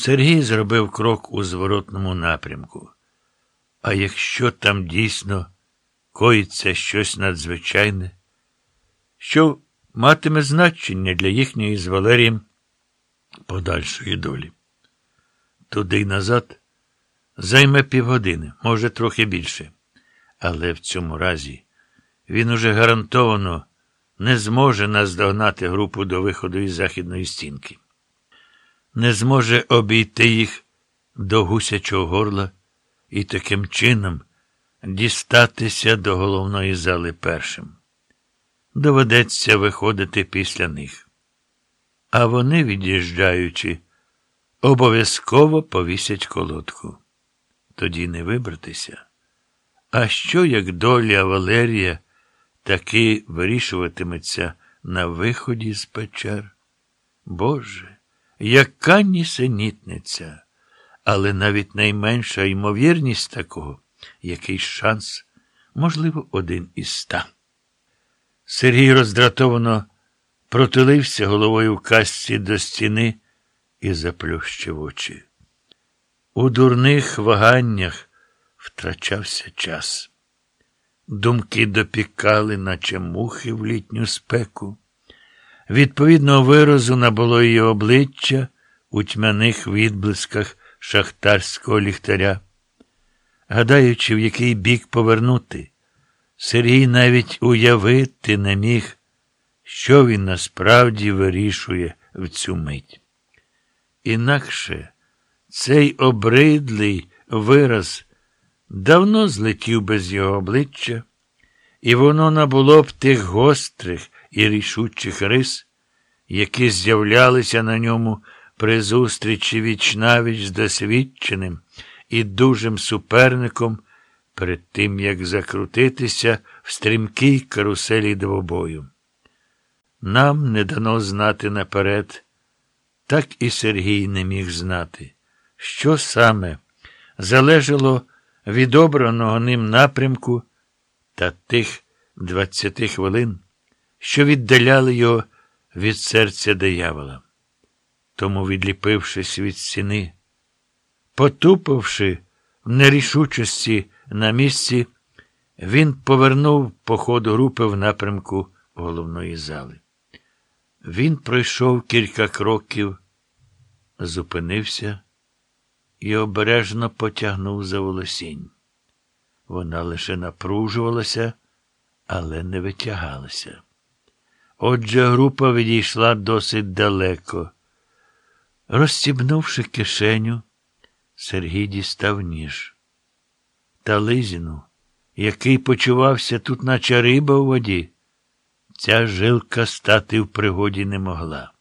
Сергій зробив крок у зворотному напрямку. А якщо там дійсно коїться щось надзвичайне, що матиме значення для їхньої з Валерієм подальшої долі. Туди й назад займе півгодини, може, трохи більше. Але в цьому разі він уже гарантовано не зможе наздогнати групу до виходу із західної стінки, не зможе обійти їх до гусячого горла і таким чином дістатися до головної зали першим. Доведеться виходити після них. А вони, від'їжджаючи, обов'язково повісять колодку. Тоді не вибратися. А що, як доля Валерія таки вирішуватиметься на виході з печер? Боже, яка нісенітниця! Але навіть найменша ймовірність такого, який шанс, можливо, один із ста. Сергій роздратовано протилився головою в касці до стіни і заплющив очі. У дурних ваганнях втрачався час. Думки допікали, наче мухи в літню спеку. Відповідного виразу набуло її обличчя у тьмяних відблисках шахтарського ліхтаря. Гадаючи, в який бік повернути, Сергій навіть уявити не міг, що він насправді вирішує в цю мить. Інакше цей обридлий вираз давно злетів без його обличчя, і воно набуло б тих гострих і рішучих рис, які з'являлися на ньому при зустрічі вічнавіч з досвідченим і дужим суперником перед тим, як закрутитися в стрімкій каруселі двобою. Нам не дано знати наперед, так і Сергій не міг знати, що саме залежало від обраного ним напрямку та тих двадцяти хвилин, що віддаляли його від серця диявола. Тому, відліпившись від стіни, потупивши в нерішучості на місці, він повернув по ходу групи в напрямку головної зали. Він пройшов кілька кроків, зупинився і обережно потягнув за волосінь. Вона лише напружувалася, але не витягалася. Отже, група відійшла досить далеко. Розстібнувши кишеню, Сергій дістав ніж. Та лизіну, який почувався тут, наче риба у воді, ця жилка стати в пригоді не могла.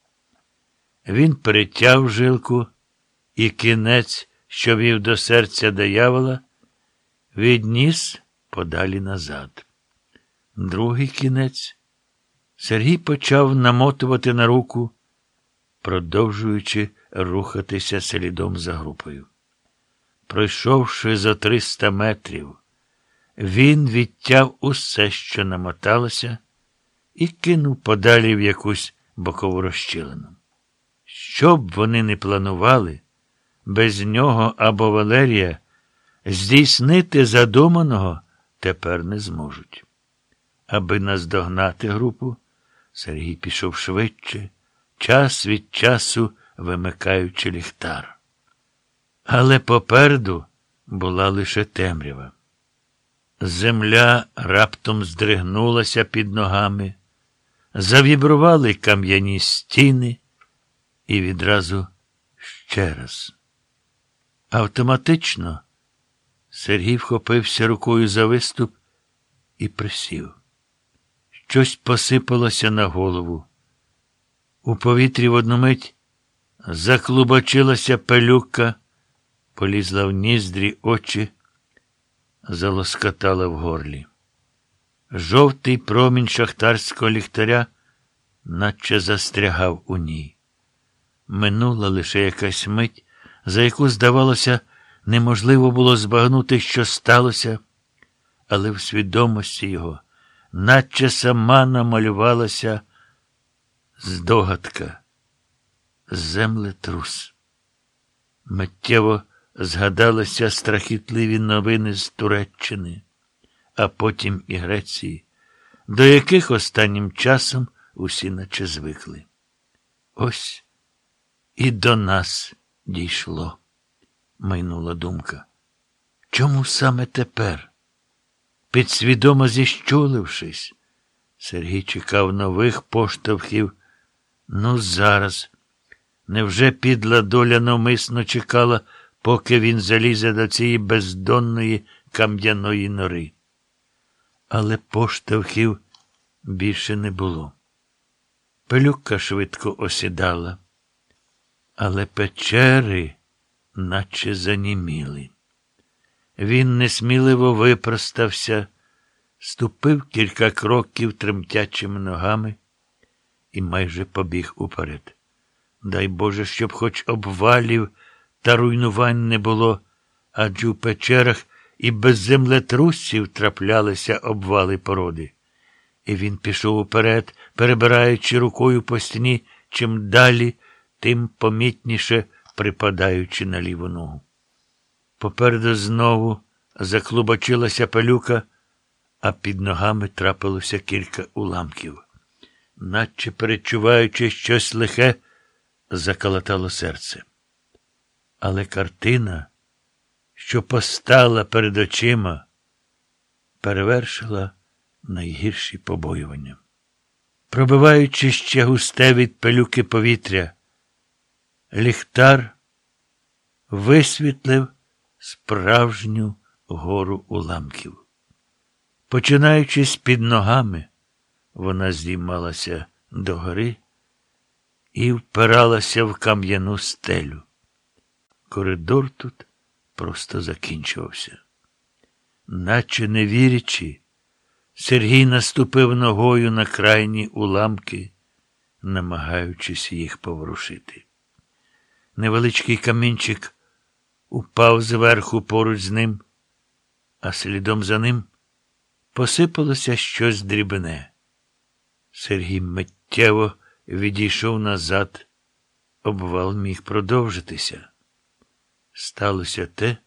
Він перетяв жилку, і кінець, що вів до серця диявола, відніс подалі назад. Другий кінець Сергій почав намотувати на руку, продовжуючи рухатися слідом за групою. Пройшовши за триста метрів, він відтяв усе, що намоталося, і кинув подалі в якусь бокову розчілину. Що б вони не планували, без нього або Валерія здійснити задуманого тепер не зможуть. Аби наздогнати групу, Сергій пішов швидше, час від часу вимикаючи ліхтар. Але попереду була лише темрява. Земля раптом здригнулася під ногами, завібрували кам'яні стіни і відразу ще раз. Автоматично Сергій вхопився рукою за виступ і присів. Щось посипалося на голову. У повітрі в одну мить заклубочилася пелюка, полізла в ніздрі очі, залоскотала в горлі. Жовтий промінь шахтарського ліхтаря, наче застрягав у ній. Минула лише якась мить, за яку, здавалося, неможливо було збагнути, що сталося, але в свідомості його, наче сама намалювалася здогадка землетрус. Миттєво згадалися страхітливі новини з Туреччини, а потім і Греції, до яких останнім часом усі наче звикли. Ось і до нас дійшло, майнула думка. Чому саме тепер? Підсвідомо зіщулившись, Сергій чекав нових поштовхів. Ну, зараз. Невже підла доля навмисно чекала, поки він залізе до цієї бездонної кам'яної нори? Але поштовхів більше не було. Пелюка швидко осідала, але печери наче заніміли. Він несміливо випростався, ступив кілька кроків тремтячими ногами і майже побіг уперед. Дай Боже, щоб хоч обвалів та руйнувань не було, адже у печерах і без землетрусів траплялися обвали породи. І він пішов уперед, перебираючи рукою по стіні, чим далі, тим помітніше припадаючи на ліву ногу. Попереду знову заклубочилася палюка, а під ногами трапилося кілька уламків. Наче перечуваючи щось лихе, заколотало серце. Але картина, що постала перед очима, перевершила найгірші побоювання. Пробиваючи ще густе від пилюки повітря, ліхтар висвітлив справжню гору уламків. Починаючи з під ногами, вона здіймалася догори і впиралася в кам'яну стелю. Коридор тут просто закінчувався. Наче не вірячи, Сергій наступив ногою на крайні уламки, намагаючись їх поворушити. Невеличкий камінчик упав зверху поруч з ним, а слідом за ним посипалося щось дрібне. Сергій миттєво відійшов назад, обвал міг продовжитися. Сталося те,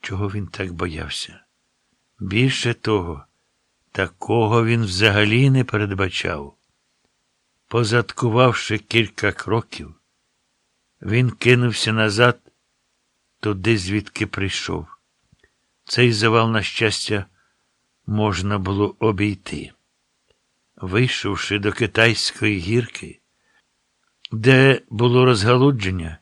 чого він так боявся. Більше того, такого він взагалі не передбачав. Позадкувавши кілька кроків, він кинувся назад туди, звідки прийшов. Цей завал, на щастя, можна було обійти. Вийшовши до китайської гірки, де було розгалудження,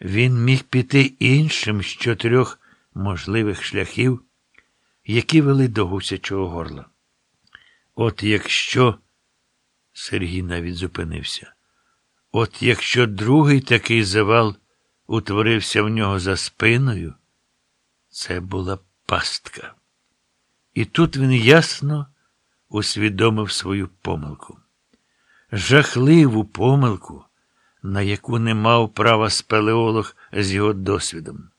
він міг піти іншим з чотирьох можливих шляхів, які вели до гусячого горла. От якщо Сергій навіть зупинився, от якщо другий такий завал утворився в нього за спиною, це була пастка. І тут він ясно усвідомив свою помилку. Жахливу помилку, на яку не мав права спелеолог з його досвідом.